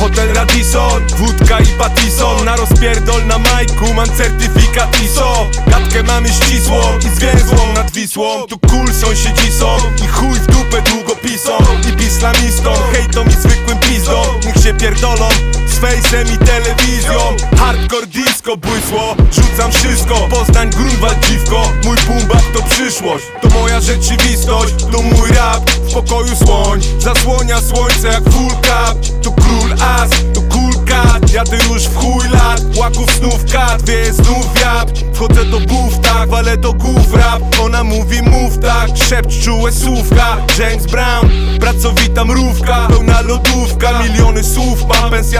Hotel Radisson, wódka i patison Na rozpierdol na majku mam certyfikat ISO Gadkę mamy ścisłą i zwięzłą nad Wisłą. Tu cool sąsiedzi są i chuj w dupę długopisą I pislamistą, hejtom i zwykłym pizdą się pierdolą z fejsem i telewizją. Hardcore disco błysło, rzucam wszystko. Poznań, Grunwald, dziwko, mój bumbak to przyszłość. To moja rzeczywistość, to mój rap W pokoju słoń, zasłania słońce jak full cap Tu król as, tu cool cat Jadę już w chuj lat, łaków snów kat Wieje znów wiatr, wchodzę do buf tak Walę do głów rap, ona mówi mów tak Szepcz czułe słówka, James Brown Pracowita mrówka, pełna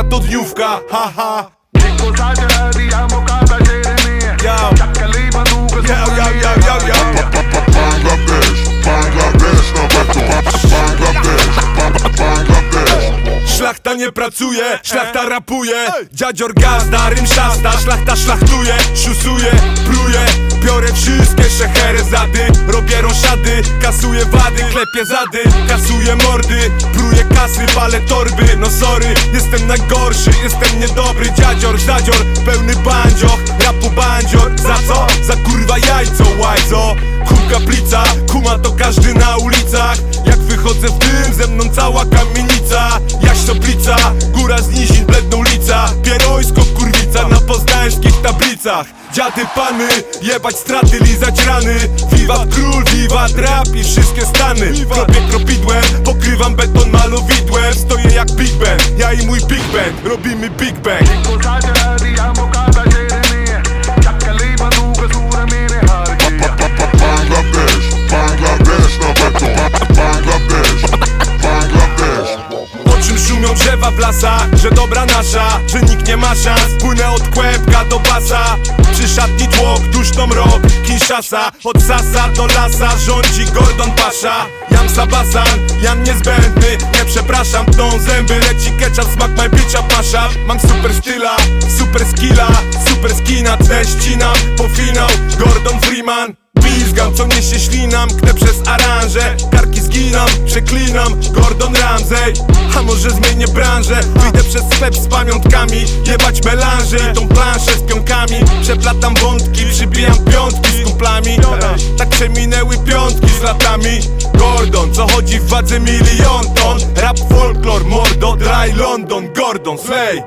to dniówka, haha Dziko zadzie hadi, ja mu kata dzieje nie Ja, jaka liba długo Ja, ja, ja, ja, ja Bangladesz, Bangladesz na beton Bangladesz, Bangladesz Szlachta nie pracuje, szlachta rapuje. Dziadzior gazda, rym szasta, szlachta szlachtuje Szusuje, pluje, biorę wszystkie szechy szeherezady Robię roszady, kasuję wady, klepię zady Kasuję mordy, pruję kasy, palę torby. No sorry, jestem najgorszy, jestem niedobry Dziadzior, zadzior, pełny bandzioch, rapu bandzior. Za co? Za kurwa jajco, łajzo Kulka plica, kuma to każdy na ulicach. Jak wychodzę w dym, ze mną cała kamienica. Jaś soplica, ulicach Dziady pany, jebać straty, lizać rany. Wiwat król, wiwat rap i wszystkie stany. Kropię kropidłem, pokrywam beton malowidłem. Stoję jak Big Ben, ja i mój Big Bang Robimy Big Bang. Drzewa w lasach, że dobra nasza, że nie ma szans. Płynę od kłębka do pasa. Przy szatni tłok, duszno mrok. Kinshasa, od sasa do lasa Rządzi Gordon Pasza. Jam Sabasan, jam niezbędny. Nie przepraszam, tną zęby Leci ketchup, smak my bitcha pasza. Mam super styla, super skilla Super skina, tle ścinam Po finał, Gordon Freeman Pizgam, co niesie ślinam, knę przez aranże. Karki zginam, przeklinam, Gordon Ramsay. A może zmienię branżę, wyjdę przez sklep z pamiątkami Jebać melanże i tą planszę z pionkami. Przeplatam wątki, przybijam piątki z kumplami. Tak przeminęły piątki z latami. Gordon, co chodzi w wadze milion ton? Rap folklor, mordo, dry London Gordon, slay